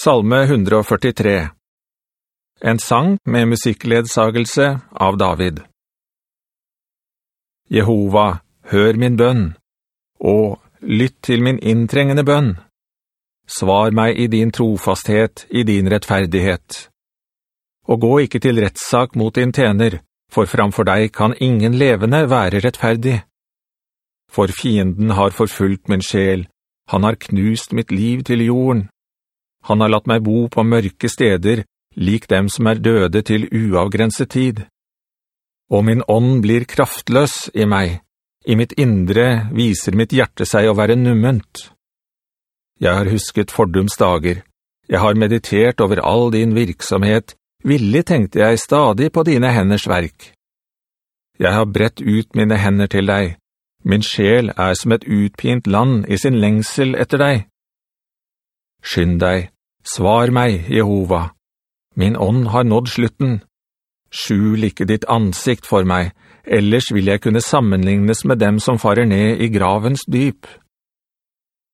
Salme 143 En sang med musikkledsagelse av David Jehova, hør min bønn, og lytt til min inntrengende bønn. Svar meg i din trofasthet, i din rettferdighet. Og gå ikke til rettssak mot din tjener, for framfor deg kan ingen levende være rettferdig. For fienden har forfulgt min sjel, han har knust mitt liv til jorden. Han har latt meg bo på mørke steder, lik dem som er døde til uavgrenset tid. Og min ånd blir kraftløs i meg. I mitt indre viser mitt hjerte seg å være numment. Jeg har husket fordums dager. Jeg har meditert over all din virksomhet. Villig tenkte jeg stadig på dine henders verk. Jeg har brett ut mine hender til deg. Min sjel er som et utpint land i sin lengsel etter deg. Skynd deg, svar meg, Jehova. Min ånd har nådd slutten. Skjul ikke ditt ansikt for meg, ellers vil jeg kunne sammenlignes med dem som farer ned i gravens dyp.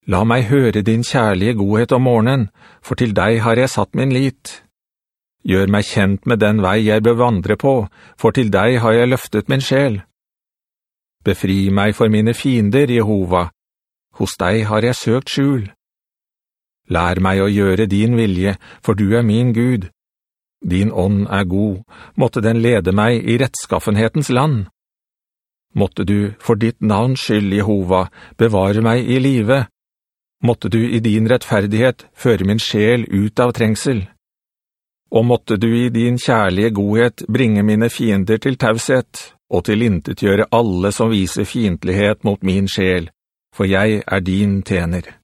La meg høre din kjærlige godhet om morgenen, for til deg har jeg satt min lit. Gjør meg kjent med den vei jeg bør vandre på, for til deg har jeg løftet min sjel. Befri meg for mine fiender, Jehova. Hos deg har jeg søkt skjul. Lær meg å gjøre din vilje, for du er min Gud. Din ånd er god, måtte den lede meg i rettskaffenhetens land. Måtte du, for ditt navns skyld, Jehova, bevare meg i live. Måtte du i din rettferdighet føre min sjel ut av trengsel. Og måtte du i din kjærlige godhet bringe mine fiender til tauset, og tilintetgjøre alle som viser fiendtlighet mot min sjel, for jeg er din tjener.